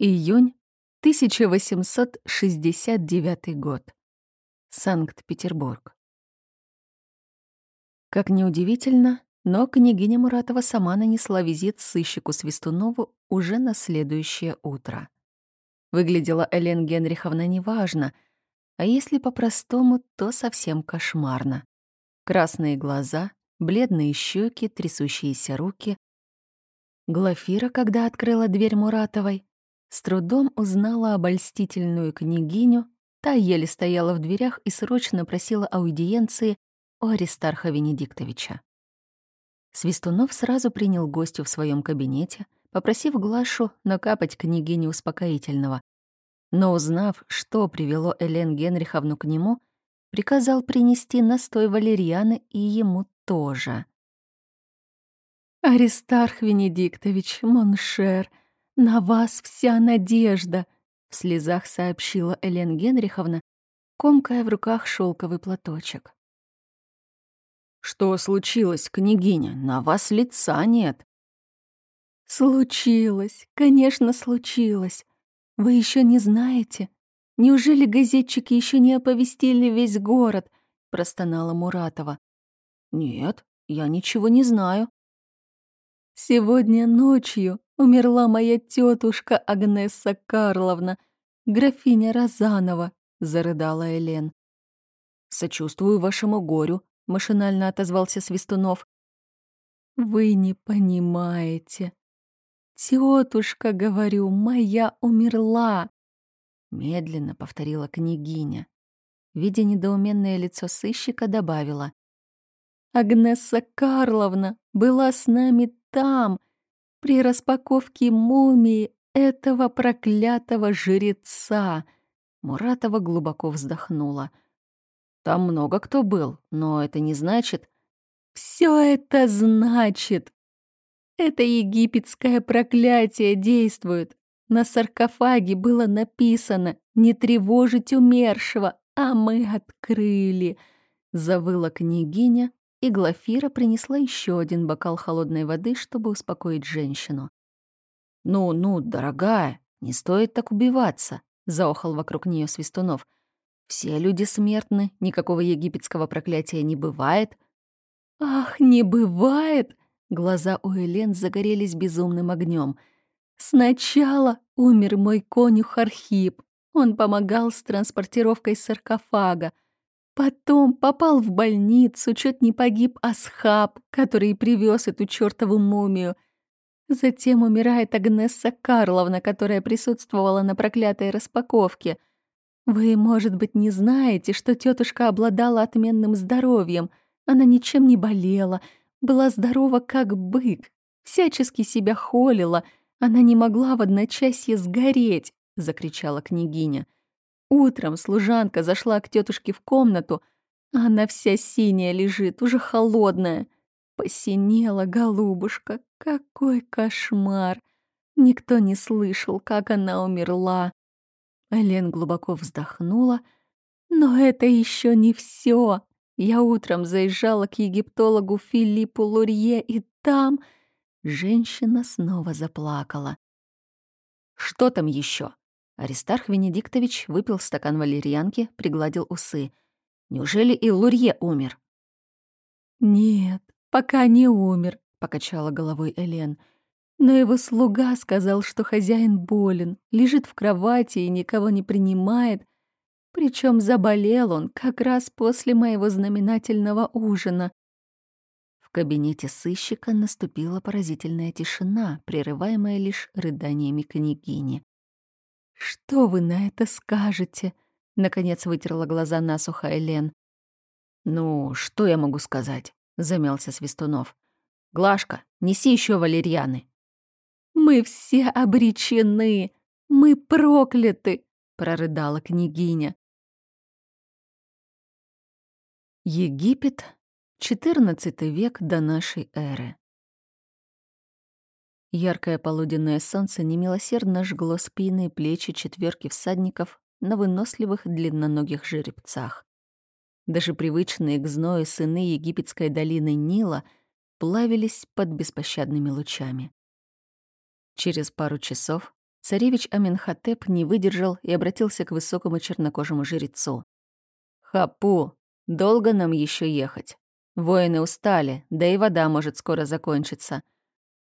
Июнь 1869 год. Санкт-Петербург. Как неудивительно, но княгиня Муратова сама нанесла визит сыщику Свистунову уже на следующее утро. Выглядела Элен Генриховна неважно, а если по-простому, то совсем кошмарно. Красные глаза, бледные щеки, трясущиеся руки. Глафира, когда открыла дверь Муратовой, с трудом узнала обольстительную княгиню, та еле стояла в дверях и срочно просила аудиенции у Аристарха Венедиктовича. Свистунов сразу принял гостю в своем кабинете, попросив Глашу накапать княгине успокоительного. Но узнав, что привело Элен Генриховну к нему, приказал принести настой валерьяны и ему тоже. «Аристарх Венедиктович, mon cher», «На вас вся надежда!» — в слезах сообщила Элен Генриховна, комкая в руках шелковый платочек. «Что случилось, княгиня? На вас лица нет». «Случилось, конечно, случилось. Вы еще не знаете? Неужели газетчики еще не оповестили весь город?» — простонала Муратова. «Нет, я ничего не знаю». «Сегодня ночью Умерла моя тетушка Агнесса Карловна, графиня Розанова, зарыдала Элен. Сочувствую вашему горю, машинально отозвался Свистунов. Вы не понимаете. Тетушка, говорю, моя умерла. Медленно повторила княгиня. Видя недоуменное лицо сыщика, добавила. Агнесса Карловна была с нами там, при распаковке мумии этого проклятого жреца. Муратова глубоко вздохнула. Там много кто был, но это не значит... Все это значит. Это египетское проклятие действует. На саркофаге было написано «Не тревожить умершего», а мы открыли. Завыла княгиня, и Глафира принесла еще один бокал холодной воды, чтобы успокоить женщину. «Ну, ну, дорогая, не стоит так убиваться», — заохал вокруг нее Свистунов. «Все люди смертны, никакого египетского проклятия не бывает». «Ах, не бывает!» Глаза у Элен загорелись безумным огнем. «Сначала умер мой конюх Архип. Он помогал с транспортировкой саркофага. Потом попал в больницу, чуть не погиб Асхаб, который привез эту чертову мумию. Затем умирает Агнесса Карловна, которая присутствовала на проклятой распаковке. Вы, может быть, не знаете, что тетушка обладала отменным здоровьем. Она ничем не болела, была здорова как бык, всячески себя холила. Она не могла в одночасье сгореть, — закричала княгиня. — Утром служанка зашла к тетушке в комнату, а она вся синяя лежит, уже холодная. Посинела голубушка. Какой кошмар! Никто не слышал, как она умерла. Элен глубоко вздохнула. Но это еще не все. Я утром заезжала к египтологу Филиппу Лурье, и там женщина снова заплакала. «Что там еще? Аристарх Венедиктович выпил стакан валерьянки, пригладил усы. Неужели и Лурье умер? «Нет, пока не умер», — покачала головой Элен. «Но его слуга сказал, что хозяин болен, лежит в кровати и никого не принимает. Причем заболел он как раз после моего знаменательного ужина». В кабинете сыщика наступила поразительная тишина, прерываемая лишь рыданиями княгини. «Что вы на это скажете?» — наконец вытерла глаза насухо Элен. «Ну, что я могу сказать?» — замялся Свистунов. «Глашка, неси еще валерьяны». «Мы все обречены! Мы прокляты!» — прорыдала княгиня. Египет, XIV век до нашей эры. Яркое полуденное солнце немилосердно жгло спины и плечи четверки всадников на выносливых длинноногих жеребцах. Даже привычные к зною сыны египетской долины Нила плавились под беспощадными лучами. Через пару часов Царевич Аменхотеп не выдержал и обратился к высокому чернокожему жрецу. «Хапу, долго нам еще ехать? Воины устали, да и вода может скоро закончиться».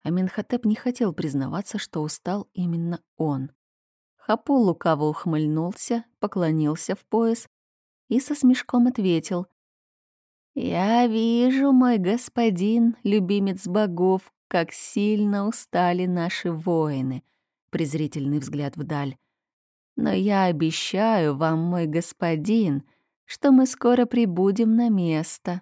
Аменхотеп не хотел признаваться, что устал именно он. Хапу лукаво ухмыльнулся, поклонился в пояс и со смешком ответил. «Я вижу, мой господин, любимец богов, как сильно устали наши воины», — презрительный взгляд вдаль. «Но я обещаю вам, мой господин, что мы скоро прибудем на место».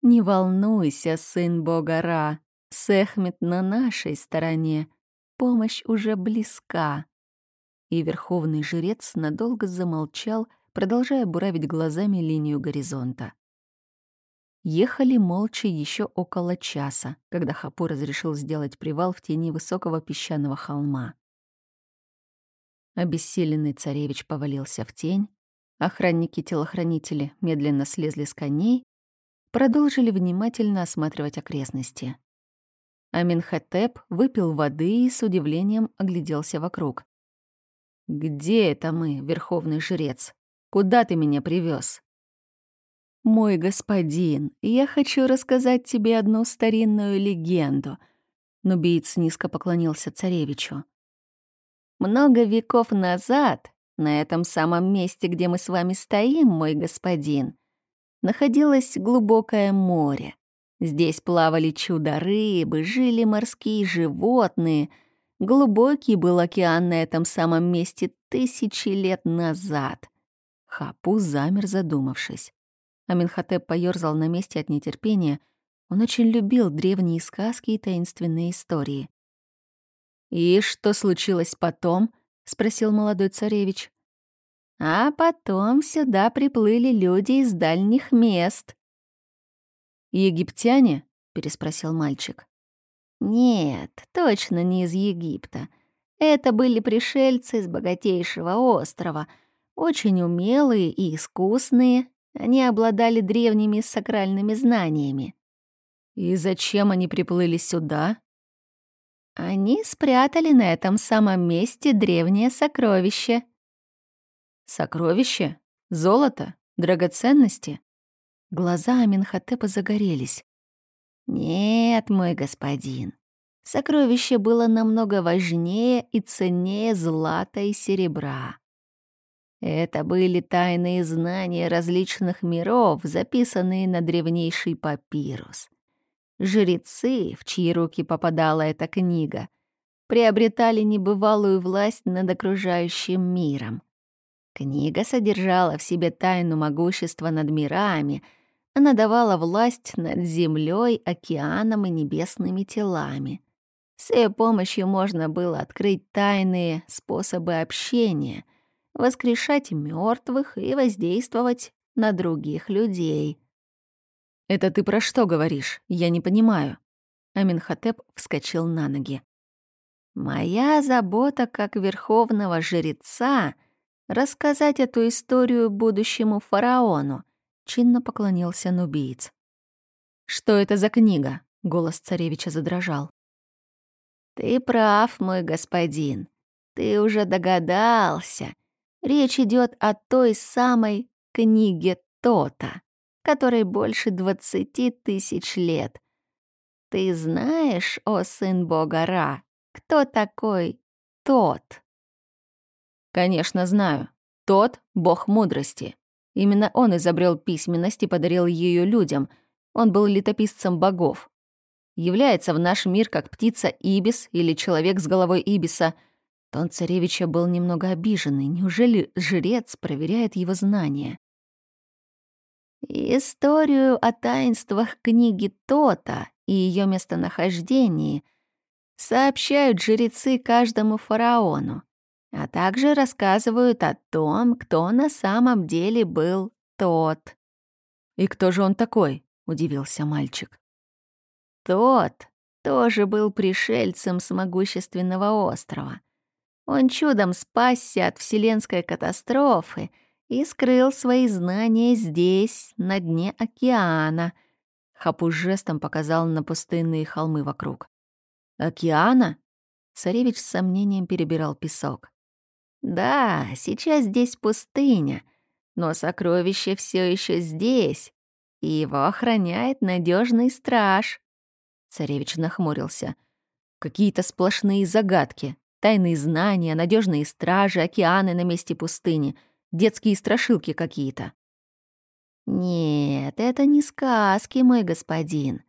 «Не волнуйся, сын бога Ра, Сехмет на нашей стороне, помощь уже близка». И верховный жрец надолго замолчал, продолжая буравить глазами линию горизонта. Ехали молча еще около часа, когда Хапу разрешил сделать привал в тени высокого песчаного холма. Обессиленный царевич повалился в тень, охранники-телохранители медленно слезли с коней, продолжили внимательно осматривать окрестности. Аминхотеп выпил воды и с удивлением огляделся вокруг. «Где это мы, верховный жрец? Куда ты меня привез? «Мой господин, я хочу рассказать тебе одну старинную легенду», — Нубиец низко поклонился царевичу. «Много веков назад, на этом самом месте, где мы с вами стоим, мой господин, находилось глубокое море. Здесь плавали чудо-рыбы, жили морские животные. Глубокий был океан на этом самом месте тысячи лет назад». Хапу замер, задумавшись. Аминхотеп поёрзал на месте от нетерпения. Он очень любил древние сказки и таинственные истории. «И что случилось потом?» — спросил молодой царевич. «А потом сюда приплыли люди из дальних мест». «Египтяне?» — переспросил мальчик. «Нет, точно не из Египта. Это были пришельцы с богатейшего острова, очень умелые и искусные, они обладали древними сакральными знаниями. И зачем они приплыли сюда? Они спрятали на этом самом месте древнее сокровище. Сокровище? Золото? Драгоценности? Глаза Аминхотепа загорелись. Нет, мой господин. Сокровище было намного важнее и ценнее злата и серебра. Это были тайные знания различных миров, записанные на древнейший папирус. Жрецы, в чьи руки попадала эта книга, приобретали небывалую власть над окружающим миром. Книга содержала в себе тайну могущества над мирами, она давала власть над землей, океаном и небесными телами. С ее помощью можно было открыть тайные способы общения — воскрешать мертвых и воздействовать на других людей. «Это ты про что говоришь? Я не понимаю». Аминхотеп вскочил на ноги. «Моя забота как верховного жреца — рассказать эту историю будущему фараону», — чинно поклонился нубиец. «Что это за книга?» — голос царевича задрожал. «Ты прав, мой господин. Ты уже догадался. Речь идет о той самой книге Тота, которой больше двадцати тысяч лет. Ты знаешь, о сын бога Ра, кто такой Тот? Конечно, знаю. Тот — бог мудрости. Именно он изобрел письменность и подарил ее людям. Он был летописцем богов. Является в наш мир как птица Ибис или человек с головой Ибиса — Тон царевича был немного обиженный. Неужели жрец проверяет его знания? Историю о таинствах книги Тота и ее местонахождении сообщают жрецы каждому фараону, а также рассказывают о том, кто на самом деле был тот. «И кто же он такой?» — удивился мальчик. Тот тоже был пришельцем с могущественного острова — он чудом спасся от вселенской катастрофы и скрыл свои знания здесь, на дне океана. Хапу жестом показал на пустынные холмы вокруг. «Океана? Царевич с сомнением перебирал песок. «Да, сейчас здесь пустыня, но сокровище все еще здесь, и его охраняет надежный страж». Царевич нахмурился. «Какие-то сплошные загадки, тайные знания, надежные стражи, океаны на месте пустыни, детские страшилки какие-то». «Нет, это не сказки, мой господин.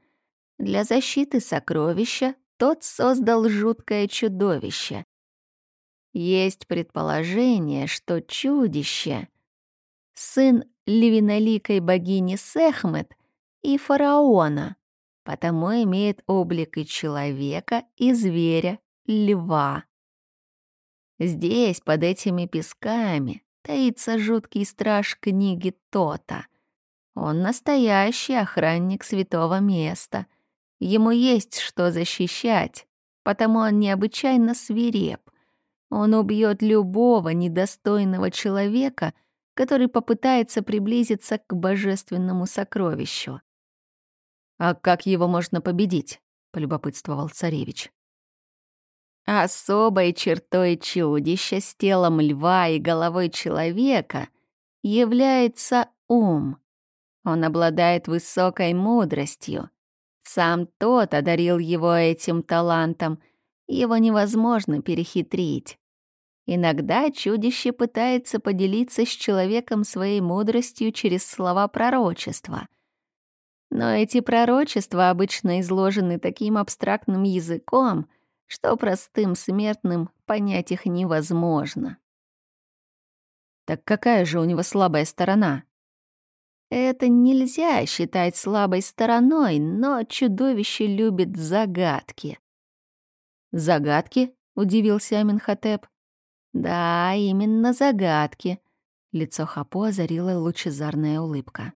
Для защиты сокровища тот создал жуткое чудовище. Есть предположение, что чудище — сын левиноликой богини Сехмет и фараона, потому имеет облик и человека, и зверя, льва. Здесь, под этими песками, таится жуткий страж книги Тота. Он настоящий охранник святого места — Ему есть что защищать, потому он необычайно свиреп. Он убьет любого недостойного человека, который попытается приблизиться к божественному сокровищу. «А как его можно победить?» — полюбопытствовал царевич. Особой чертой чудища с телом льва и головой человека является ум. Он обладает высокой мудростью, сам тот одарил его этим талантом. Его невозможно перехитрить. Иногда чудище пытается поделиться с человеком своей мудростью через слова пророчества. Но эти пророчества обычно изложены таким абстрактным языком, что простым смертным понять их невозможно. Так какая же у него слабая сторона? Это нельзя считать слабой стороной, но чудовище любит загадки. «Загадки?» — удивился Аминхотеп. «Да, именно загадки». Лицо Хапо озарила лучезарная улыбка.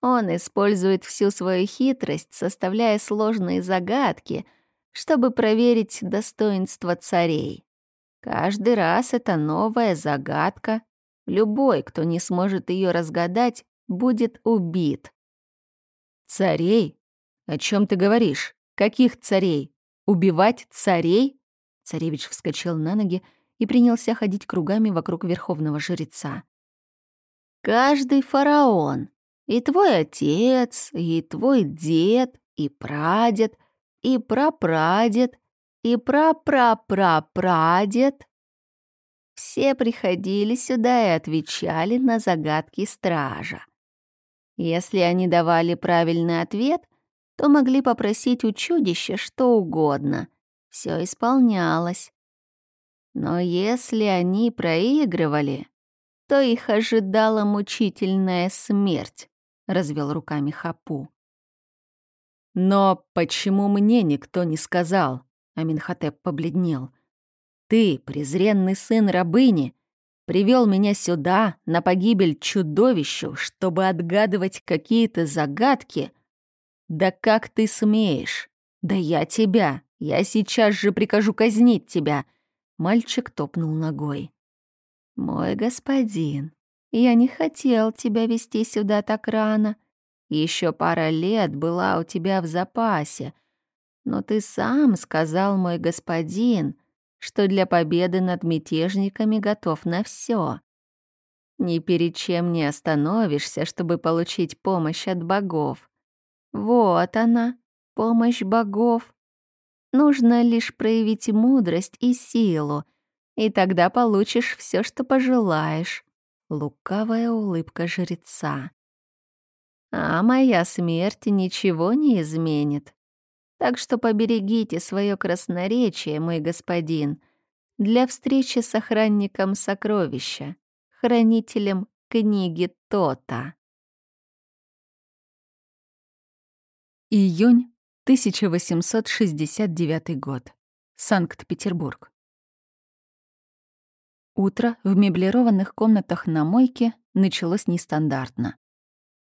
Он использует всю свою хитрость, составляя сложные загадки, чтобы проверить достоинство царей. Каждый раз это новая загадка. Любой, кто не сможет ее разгадать, будет убит. Царей? О чем ты говоришь? Каких царей? Убивать царей? Царевич вскочил на ноги и принялся ходить кругами вокруг верховного жреца. Каждый фараон, и твой отец, и твой дед, и прадед, и прапрадед, и прапрапрапрадед все приходили сюда и отвечали на загадки стража. Если они давали правильный ответ, то могли попросить у чудища что угодно. Все исполнялось. Но если они проигрывали, то их ожидала мучительная смерть, развел руками Хапу. Но почему мне никто не сказал? Аминхотеп побледнел. Ты, презренный сын рабыни, привел меня сюда, на погибель чудовищу, чтобы отгадывать какие-то загадки? Да как ты смеешь? Да я тебя, я сейчас же прикажу казнить тебя!» Мальчик топнул ногой. «Мой господин, я не хотел тебя вести сюда так рано. Еще пара лет была у тебя в запасе. Но ты сам сказал, мой господин, что для победы над мятежниками готов на все. Ни перед чем не остановишься, чтобы получить помощь от богов. Вот она, помощь богов. Нужно лишь проявить мудрость и силу, и тогда получишь все, что пожелаешь. Лукавая улыбка жреца. А моя смерть ничего не изменит. Так что поберегите свое красноречие, мой господин, для встречи с охранником сокровища, хранителем книги Тота. Июнь 1869 год. Санкт-Петербург. Утро в меблированных комнатах на мойке началось нестандартно.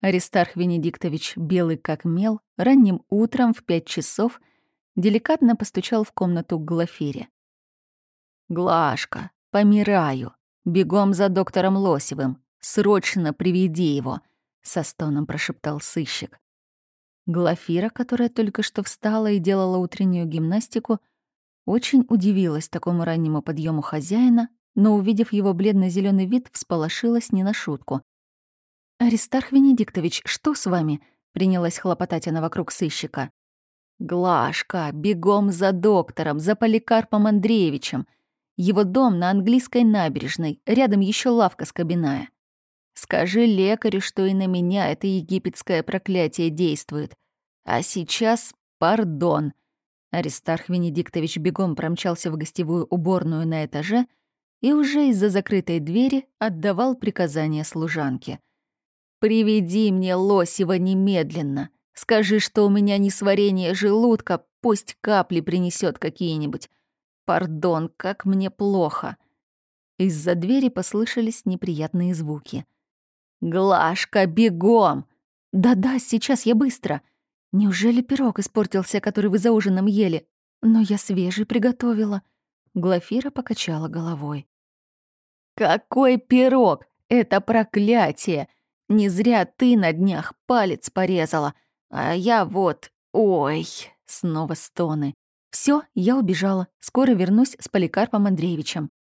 Аристарх Венедиктович, белый как мел, ранним утром в пять часов деликатно постучал в комнату к Глафире. «Глашка, помираю. Бегом за доктором Лосевым. Срочно приведи его», — со стоном прошептал сыщик. Глафира, которая только что встала и делала утреннюю гимнастику, Очень удивилась такому раннему подъему хозяина, но, увидев его бледно зеленый вид, всполошилась не на шутку. «Аристарх Венедиктович, что с вами?» — принялась хлопотать она вокруг сыщика. «Глашка, бегом за доктором, за Поликарпом Андреевичем. Его дом на английской набережной, рядом еще лавка с кабиная. Скажи лекарю, что и на меня это египетское проклятие действует. А сейчас пардон». Аристарх Венедиктович бегом промчался в гостевую уборную на этаже и уже из-за закрытой двери отдавал приказания служанке. «Приведи мне Лосева немедленно. Скажи, что у меня несварение желудка, пусть капли принесет какие-нибудь. Пардон, как мне плохо». Из-за двери послышались неприятные звуки. «Глашка, бегом!» «Да-да, сейчас я быстро!» «Неужели пирог испортился, который вы за ужином ели? Но я свежий приготовила». Глафира покачала головой. «Какой пирог? Это проклятие! Не зря ты на днях палец порезала, а я вот... Ой!» Снова стоны. Все, я убежала. Скоро вернусь с Поликарпом Андреевичем.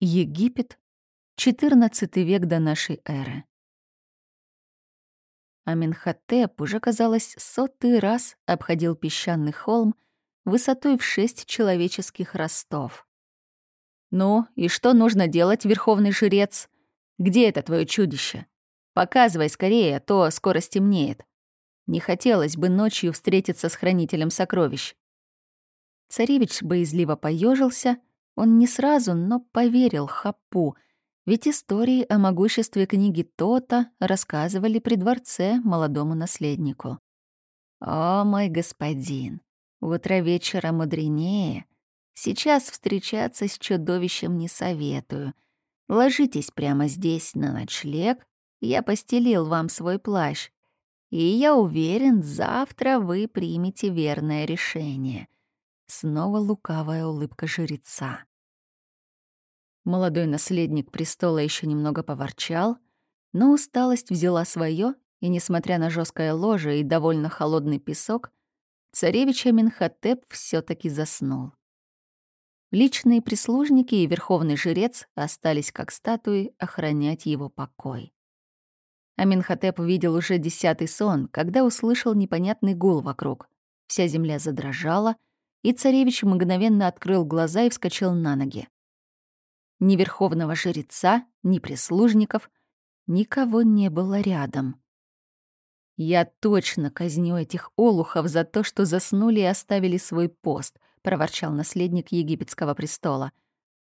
Египет, XIV век до нашей эры. Аминхотеп уже, казалось, сотый раз обходил песчаный холм высотой в шесть человеческих ростов. «Ну, и что нужно делать, верховный жрец? Где это твое чудище? Показывай скорее, а то скоро стемнеет. Не хотелось бы ночью встретиться с хранителем сокровищ». Царевич боязливо поежился, он не сразу, но поверил Хапу — ведь истории о могуществе книги Тота рассказывали при дворце молодому наследнику. «О, мой господин, утро вечера мудренее. Сейчас встречаться с чудовищем не советую. Ложитесь прямо здесь на ночлег. Я постелил вам свой плащ. И я уверен, завтра вы примете верное решение». Снова лукавая улыбка жреца. Молодой наследник престола еще немного поворчал, но усталость взяла свое, и, несмотря на жесткое ложе и довольно холодный песок, царевич Аминхотеп все таки заснул. Личные прислужники и верховный жрец остались как статуи охранять его покой. Аминхотеп увидел уже десятый сон, когда услышал непонятный гул вокруг. Вся земля задрожала, и царевич мгновенно открыл глаза и вскочил на ноги. Ни верховного жреца, ни прислужников, никого не было рядом. «Я точно казню этих олухов за то, что заснули и оставили свой пост», — проворчал наследник египетского престола.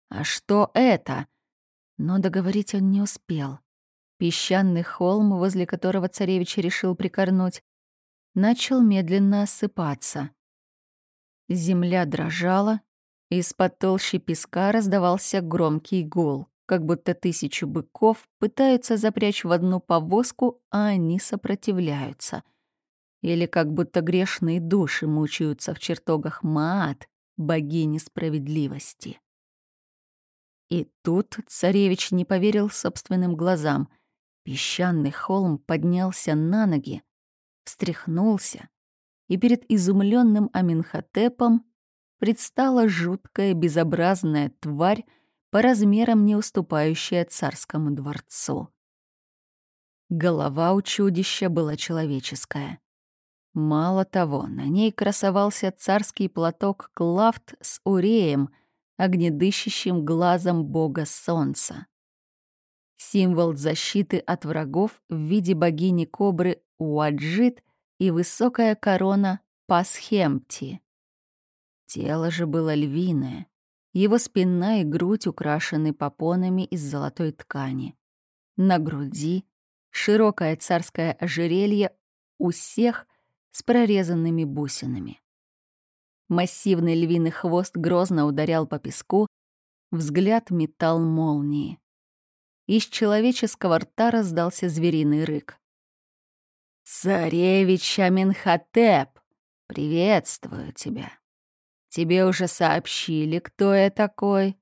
«А что это?» Но договорить он не успел. Песчаный холм, возле которого царевич решил прикорнуть, начал медленно осыпаться. Земля дрожала, из-под толщи песка раздавался громкий гул, как будто тысячу быков пытаются запрячь в одну повозку, а они сопротивляются. Или как будто грешные души мучаются в чертогах Маат, богини справедливости. И тут царевич не поверил собственным глазам. Песчаный холм поднялся на ноги, встряхнулся, и перед изумленным Аминхотепом предстала жуткая безобразная тварь, по размерам не уступающая царскому дворцу. Голова у чудища была человеческая. Мало того, на ней красовался царский платок Клафт с уреем, огнедыщащим глазом бога солнца. Символ защиты от врагов в виде богини-кобры Уаджит и высокая корона Пасхемти. Тело же было львиное. Его спина и грудь украшены попонами из золотой ткани. На груди широкое царское ожерелье у всех с прорезанными бусинами. Массивный львиный хвост грозно ударял по песку, взгляд метал молнии. Из человеческого рта раздался звериный рык. «Царевич Аминхотеп, приветствую тебя!» Тебе уже сообщили, кто я такой?»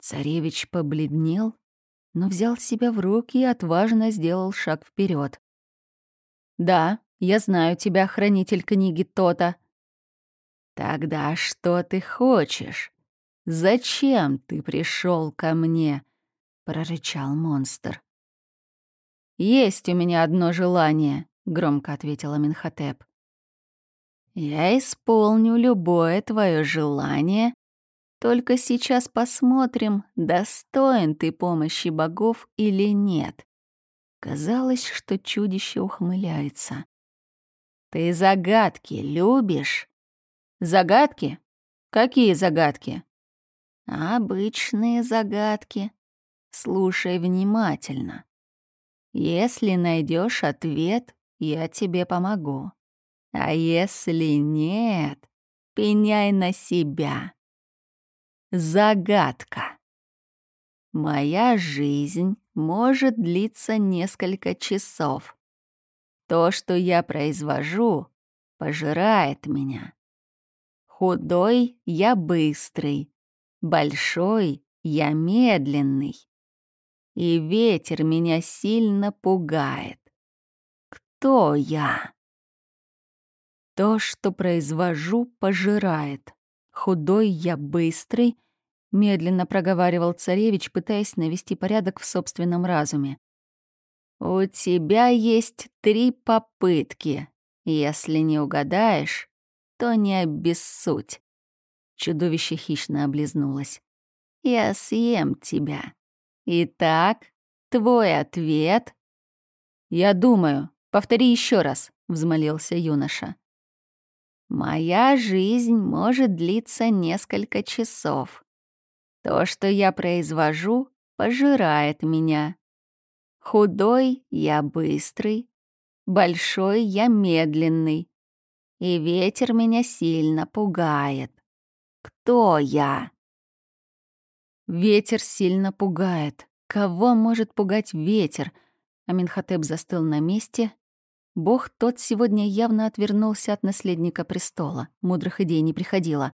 Царевич побледнел, но взял себя в руки и отважно сделал шаг вперед. «Да, я знаю тебя, хранитель книги Тота. Тогда что ты хочешь? Зачем ты пришел ко мне? прорычал монстр. Есть у меня одно желание, громко ответила Минхотеп. Я исполню любое твое желание, только сейчас посмотрим, достоин ты помощи богов или нет. Казалось, что чудище ухмыляется. Ты загадки любишь? Загадки? Какие загадки? Обычные загадки. Слушай внимательно. Если найдешь ответ, я тебе помогу. А если нет, пеняй на себя. Загадка. Моя жизнь может длиться несколько часов. То, что я произвожу, пожирает меня. Худой я быстрый, большой я медленный. И ветер меня сильно пугает. Кто я? То, что произвожу, пожирает. Худой я быстрый, медленно проговаривал царевич, пытаясь навести порядок в собственном разуме. У тебя есть три попытки. Если не угадаешь, то не обессудь. Чудовище хищно облизнулось. Я съем тебя. Итак, твой ответ? Я думаю. Повтори еще раз, взмолился юноша. Моя жизнь может длиться несколько часов. То, что я произвожу, пожирает меня. Худой я быстрый, большой я медленный, и ветер меня сильно пугает. Кто я? Ветер сильно пугает. Кого может пугать ветер? Аминхотеп застыл на месте, Бог тот сегодня явно отвернулся от наследника престола. Мудрых идей не приходило.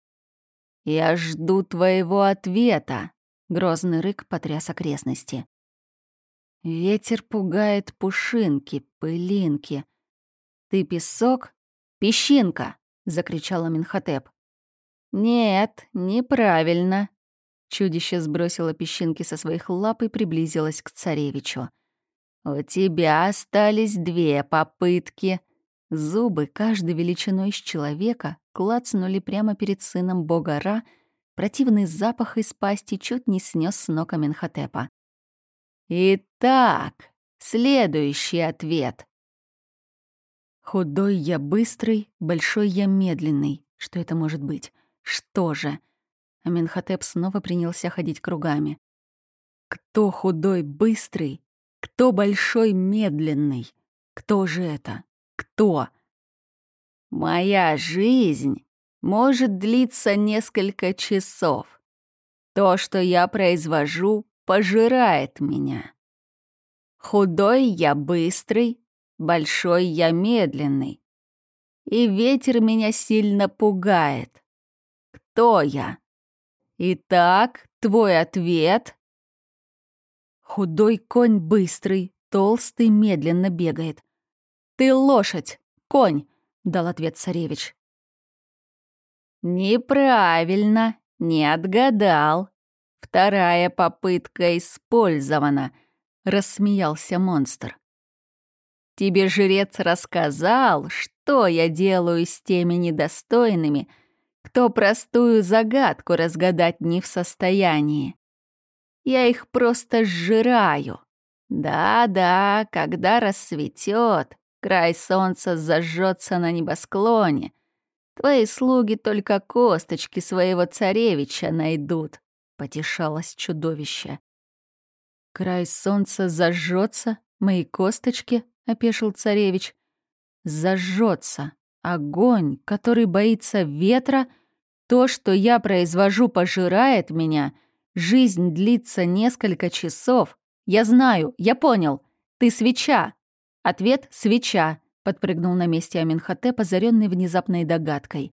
«Я жду твоего ответа!» Грозный рык потряс окрестности. Ветер пугает пушинки, пылинки. «Ты песок? Песчинка!» — закричала Минхотеп. «Нет, неправильно!» Чудище сбросило песчинки со своих лап и приблизилось к царевичу. «У тебя остались две попытки». Зубы, каждой величиной с человека, клацнули прямо перед сыном бога Ра, противный запах из пасти чуть не снес с ног Аменхотепа. «Итак, следующий ответ». Худой я быстрый, большой я медленный. Что это может быть? Что же? Аменхотеп снова принялся ходить кругами. Кто худой быстрый, кто большой медленный? Кто же это? Кто? Моя жизнь может длиться несколько часов. То, что я произвожу, пожирает меня. Худой я быстрый, большой я медленный. И ветер меня сильно пугает. Кто я? Итак, твой ответ Худой конь быстрый, толстый медленно бегает. «Ты лошадь, конь!» — дал ответ царевич. «Неправильно, не отгадал. Вторая попытка использована», — рассмеялся монстр. «Тебе жрец рассказал, что я делаю с теми недостойными, кто простую загадку разгадать не в состоянии. Я их просто сжираю. Да-да, когда рассветет, край солнца зажжется на небосклоне. Твои слуги только косточки своего царевича найдут, потешалось чудовище. Край солнца зажжется, мои косточки, опешил царевич. Зажжется. Огонь, который боится ветра, то, что я произвожу, пожирает меня — Жизнь длится несколько часов. Я знаю, я понял. Ты свеча. Ответ — свеча, подпрыгнул на месте Аминхотеп, озаренный внезапной догадкой.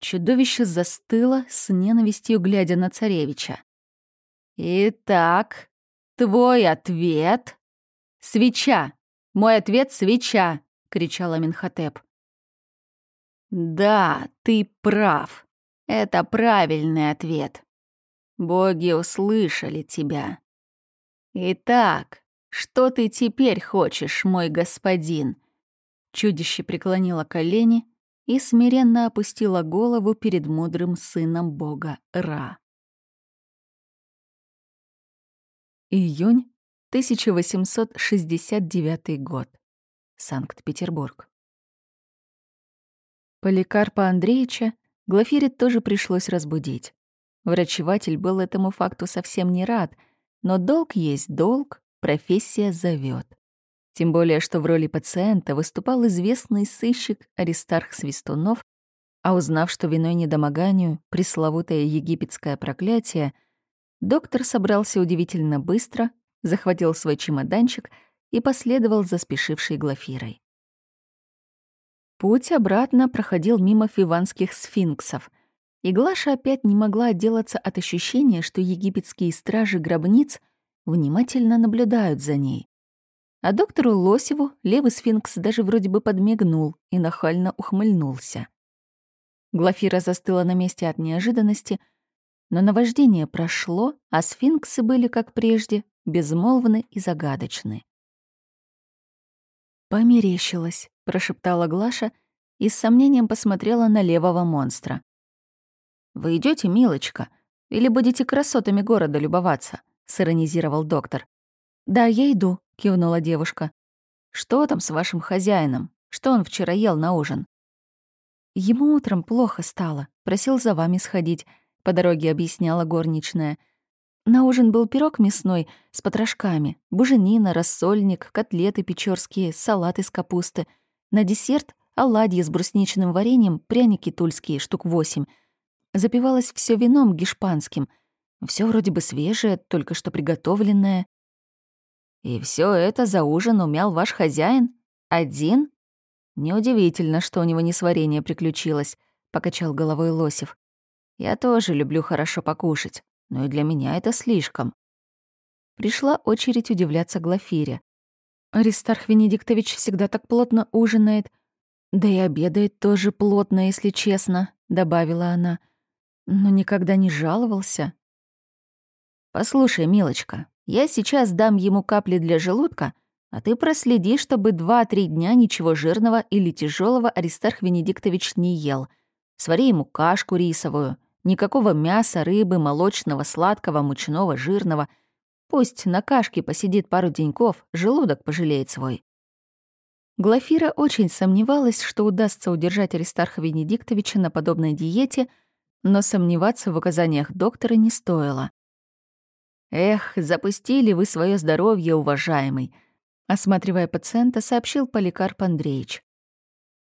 Чудовище застыло с ненавистью, глядя на царевича. «Итак, твой ответ...» «Свеча! Мой ответ — свеча!» — кричал Аминхотеп. Да, ты прав. Это правильный ответ. Боги услышали тебя. Итак, что ты теперь хочешь, мой господин? Чудище преклонило колени и смиренно опустило голову перед мудрым сыном бога Ра. Июнь 1869 год. Санкт-Петербург. Поликарпа Андреевича Глафире тоже пришлось разбудить. Врачеватель был этому факту совсем не рад, но долг есть долг, профессия зовет. Тем более, что в роли пациента выступал известный сыщик Аристарх Свистунов, а узнав, что виной недомоганию пресловутое египетское проклятие, доктор собрался удивительно быстро, захватил свой чемоданчик и последовал за спешившей Глафирой. Путь обратно проходил мимо фиванских сфинксов, и Глаша опять не могла отделаться от ощущения, что египетские стражи гробниц внимательно наблюдают за ней. А доктору Лосеву левый сфинкс даже вроде бы подмигнул и нахально ухмыльнулся. Глафира застыла на месте от неожиданности, но наваждение прошло, а сфинксы были, как прежде, безмолвны и загадочны. «Померещилась», — прошептала Глаша и с сомнением посмотрела на левого монстра. «Вы идете, милочка, или будете красотами города любоваться?» — сиронизировал доктор. «Да, я иду», — кивнула девушка. «Что там с вашим хозяином? Что он вчера ел на ужин?» «Ему утром плохо стало, просил за вами сходить», — по дороге объясняла горничная. На ужин был пирог мясной с потрошками, буженина, рассольник, котлеты печорские, салат из капусты. На десерт — оладьи с брусничным вареньем, пряники тульские, штук восемь. Запивалось все вином гешпанским. Все вроде бы свежее, только что приготовленное. «И все это за ужин умял ваш хозяин? Один?» «Неудивительно, что у него несварение приключилось», — покачал головой Лосев. «Я тоже люблю хорошо покушать но и для меня это слишком. Пришла очередь удивляться Глафире. Аристарх Венедиктович всегда так плотно ужинает, да и обедает тоже плотно, если честно, добавила она, но никогда не жаловался. Послушай, милочка, я сейчас дам ему капли для желудка, а ты проследи, чтобы два-три дня ничего жирного или тяжелого Аристарх Венедиктович не ел. Свари ему кашку рисовую — Никакого мяса, рыбы, молочного, сладкого, мучного, жирного. Пусть на кашке посидит пару деньков, желудок пожалеет свой. Глафира очень сомневалась, что удастся удержать Аристарха Венедиктовича на подобной диете, но сомневаться в указаниях доктора не стоило. «Эх, запустили вы свое здоровье, уважаемый», осматривая пациента, сообщил Поликарп Андреевич.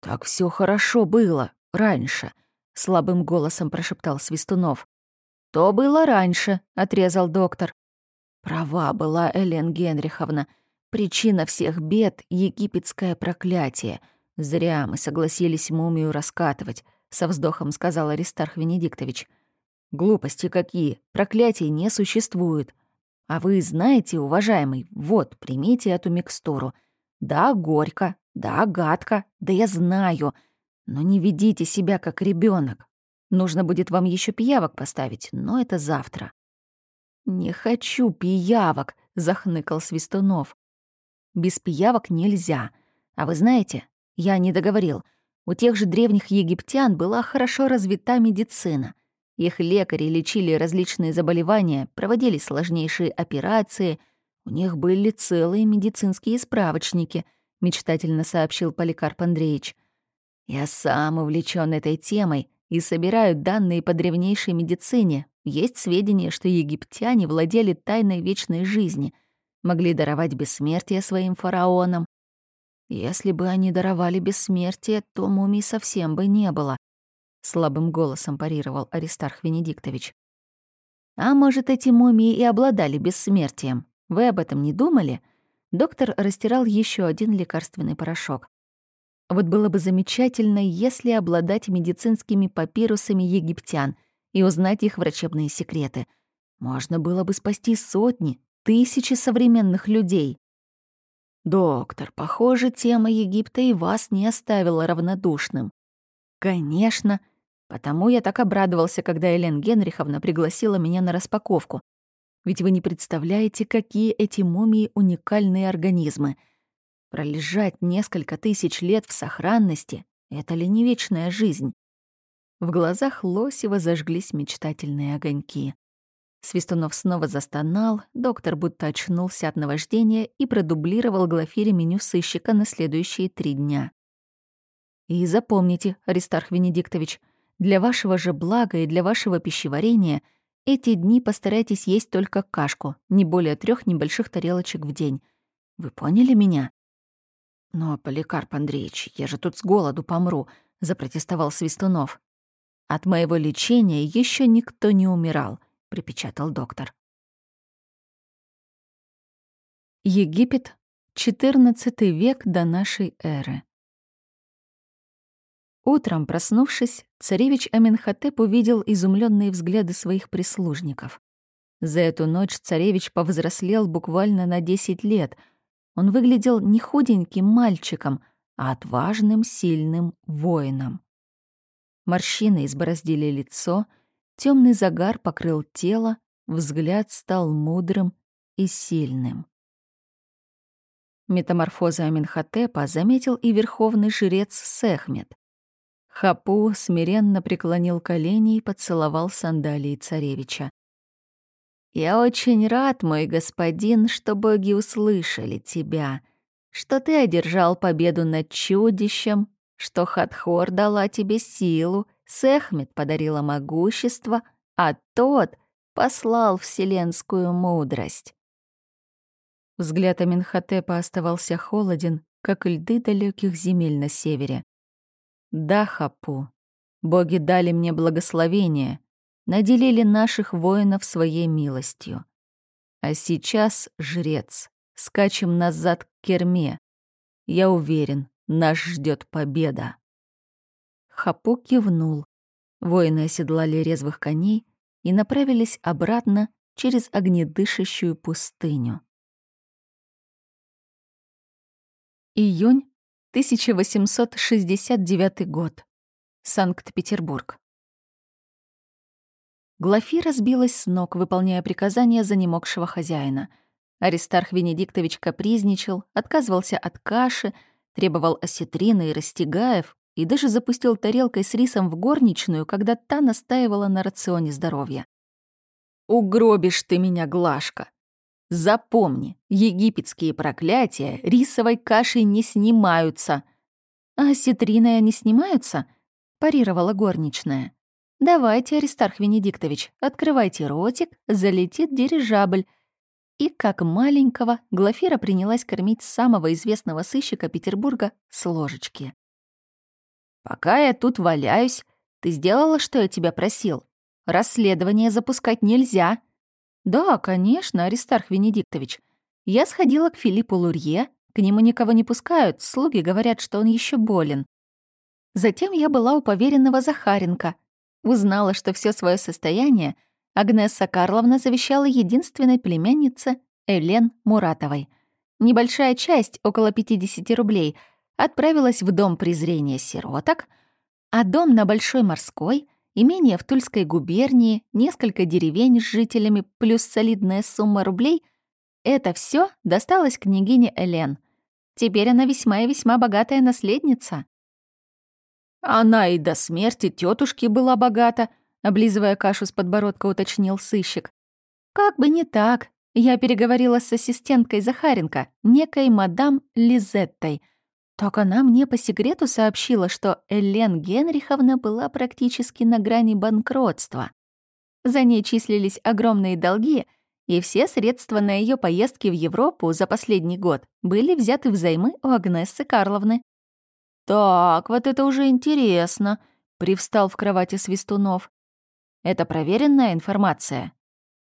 «Так все хорошо было раньше», слабым голосом прошептал Свистунов. То было раньше, отрезал доктор. Права была Элен Генриховна. Причина всех бед — египетское проклятие. Зря мы согласились мумию раскатывать, со вздохом сказал Аристарх Венедиктович. Глупости какие, проклятий не существует. А вы знаете, уважаемый, вот, примите эту микстуру. Да, горько, да, гадко, да я знаю — но не ведите себя как ребенок. Нужно будет вам еще пиявок поставить, но это завтра. Не хочу пиявок, захныкал Свистунов. Без пиявок нельзя. А вы знаете, я не договорил. У тех же древних египтян была хорошо развита медицина. Их лекари лечили различные заболевания, проводили сложнейшие операции. У них были целые медицинские справочники, мечтательно сообщил Поликарп Андреевич. Я сам увлечен этой темой и собираю данные по древнейшей медицине. Есть сведения, что египтяне владели тайной вечной жизни, могли даровать бессмертие своим фараонам. Если бы они даровали бессмертие, то мумий совсем бы не было, слабым голосом парировал Аристарх Венедиктович. А может, эти мумии и обладали бессмертием? Вы об этом не думали? Доктор растирал еще один лекарственный порошок. Вот было бы замечательно, если обладать медицинскими папирусами египтян и узнать их врачебные секреты. Можно было бы спасти сотни, тысячи современных людей. Доктор, похоже, тема Египта и вас не оставила равнодушным. Конечно. Потому я так обрадовался, когда Елен Генриховна пригласила меня на распаковку. Ведь вы не представляете, какие эти мумии уникальные организмы. Пролежать несколько тысяч лет в сохранности — это ли не вечная жизнь? В глазах Лосева зажглись мечтательные огоньки. Свистунов снова застонал, доктор будто очнулся от наваждения и продублировал Глафире меню сыщика на следующие три дня. И запомните, Аристарх Венедиктович, для вашего же блага и для вашего пищеварения эти дни постарайтесь есть только кашку, не более трех небольших тарелочек в день. Вы поняли меня? «Но, Поликарп Андреевич, я же тут с голоду помру», — запротестовал Свистунов. «От моего лечения еще никто не умирал», — припечатал доктор. Египет, XIV век до нашей эры. Утром, проснувшись, царевич Аменхотеп увидел изумленные взгляды своих прислужников. За эту ночь царевич повзрослел буквально на 10 лет. Он выглядел не худеньким мальчиком, а отважным, сильным воином. Морщины избороздили лицо, темный загар покрыл тело, взгляд стал мудрым и сильным. Метаморфозы Аменхотепа заметил и верховный жрец Сехмет. Хапу смиренно преклонил колени и поцеловал сандалии царевича. «Я очень рад, мой господин, что боги услышали тебя, что ты одержал победу над чудищем, что Хатхор дала тебе силу, Сехмет подарила могущество, а тот послал вселенскую мудрость». Взгляд Аминхотепа оставался холоден, как льды далеких земель на севере. Да, Хапу, боги дали мне благословение, наделили наших воинов своей милостью. А сейчас, жрец, скачем назад к Керме. Я уверен, нас ждет победа. Хапу кивнул. Воины оседлали резвых коней и направились обратно через огнедышащую пустыню. Июнь 1869 год. Санкт-Петербург. Глафира сбилась с ног, выполняя приказания занемогшего хозяина. Аристарх Венедиктович капризничал, отказывался от каши, требовал осетрины и растягаев и даже запустил тарелкой с рисом в горничную, когда та настаивала на рационе здоровья. «Угробишь ты меня, Глашка!» Запомни, египетские проклятия рисовой кашей не снимаются. А ситриной они снимаются? парировала горничная. Давайте, Аристарх Венедиктович, открывайте ротик, залетит дирижабль. И как маленького Глафира принялась кормить самого известного сыщика Петербурга с ложечки. «Пока я тут валяюсь, ты сделала, что я тебя просил? Расследование запускать нельзя», «Да, конечно, Аристарх Венедиктович. Я сходила к Филиппу Лурье, к нему никого не пускают, слуги говорят, что он еще болен. Затем я была у поверенного Захаренко. Узнала, что все свое состояние Агнесса Карловна завещала единственной племяннице Элен Муратовой. Небольшая часть, около 50 рублей, отправилась в дом презрения сироток, а дом на Большой Морской — Имение в Тульской губернии, несколько деревень с жителями плюс солидная сумма рублей — это все досталось княгине Элен. Теперь она весьма и весьма богатая наследница. Она и до смерти тетушки была богата, облизывая кашу с подбородка, уточнил сыщик. Как бы не так. Я переговорила с ассистенткой Захаренко, некой мадам Лизеттой — так она мне по секрету сообщила, что Элен Генриховна была практически на грани банкротства. За ней числились огромные долги, и все средства на ее поездки в Европу за последний год были взяты взаймы у Агнессы Карловны. «Так, вот это уже интересно», — привстал в кровати Свистунов. «Это проверенная информация?»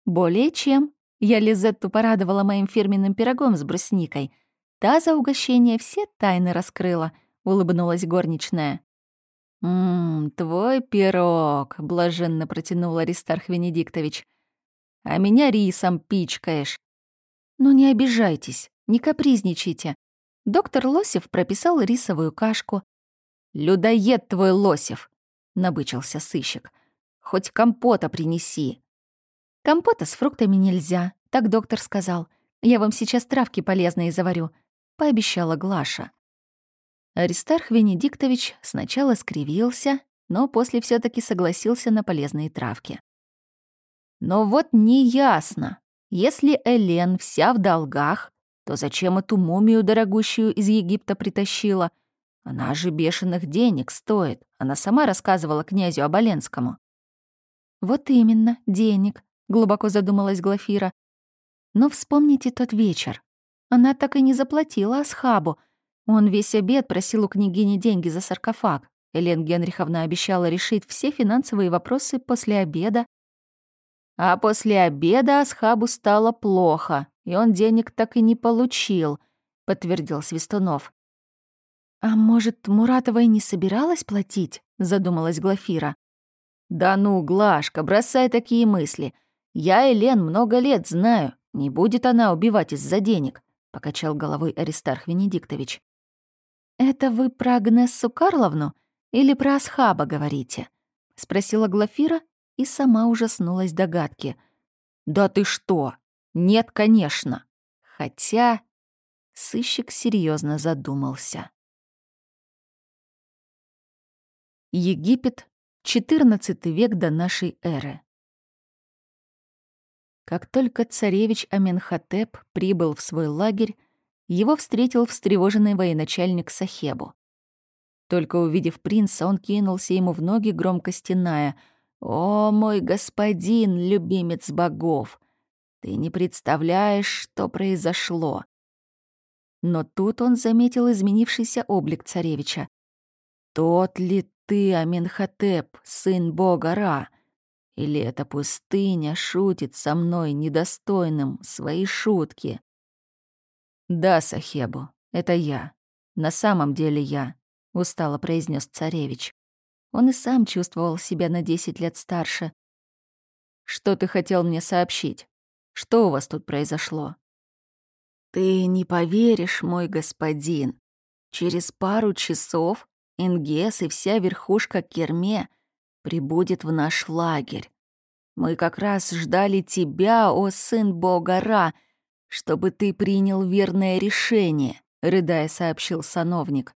«Более чем. Я Лизетту порадовала моим фирменным пирогом с брусникой — Та за угощение все тайны раскрыла, улыбнулась горничная. «Ммм, твой пирог», — блаженно протянул Аристарх Венедиктович. «А меня рисом пичкаешь». «Ну не обижайтесь, не капризничайте. Доктор Лосев прописал рисовую кашку. «Людоед твой Лосев!» — набычился сыщик. «Хоть компота принеси!» «Компота с фруктами нельзя», — так доктор сказал. «Я вам сейчас травки полезные заварю», — пообещала Глаша. Аристарх Венедиктович сначала скривился, но после все таки согласился на полезные травки. «Но вот неясно, если Элен вся в долгах, то зачем эту мумию дорогущую из Египта притащила? Она же бешеных денег стоит. Она сама рассказывала князю Оболенскому. «Вот именно, денег», — глубоко задумалась Глафира. «Но вспомните тот вечер. Она так и не заплатила Асхабу. Он весь обед просил у княгини деньги за саркофаг. Элен Генриховна обещала решить все финансовые вопросы после обеда. А после обеда Асхабу стало плохо, и он денег так и не получил, подтвердил Свистунов. А может, Муратова и не собиралась платить? задумалась Глафира. Да ну, Глашка, бросай такие мысли. Я Элен много лет знаю. Не будет она убивать из-за денег, покачал головой Аристарх Венедиктович. Это вы про Агнессу Карловну или про Асхаба говорите? спросила Глафира и сама ужаснулась догадке. Да ты что? Нет, конечно. Хотя сыщик серьезно задумался. Египет, XIV век до нашей эры. Как только царевич Аменхотеп прибыл в свой лагерь, его встретил встревоженный военачальник Сахебу. Только увидев принца, он кинулся ему в ноги, громко стеная. «О, мой господин, любимец богов! Ты не представляешь, что произошло!» Но тут он заметил изменившийся облик царевича. «Тот ли ты, Аменхотеп, сын бога Ра? Или эта пустыня шутит со мной, недостойным, свои шутки?» «Да, Сахебу, это я. На самом деле я», — устало произнес царевич. Он и сам чувствовал себя на десять лет старше. «Что ты хотел мне сообщить? Что у вас тут произошло?» «Ты не поверишь, мой господин. Через пару часов Ингес и вся верхушка Керме прибудет в наш лагерь. Мы как раз ждали тебя, о сын бога Ра, чтобы ты принял верное решение», — рыдая сообщил сановник.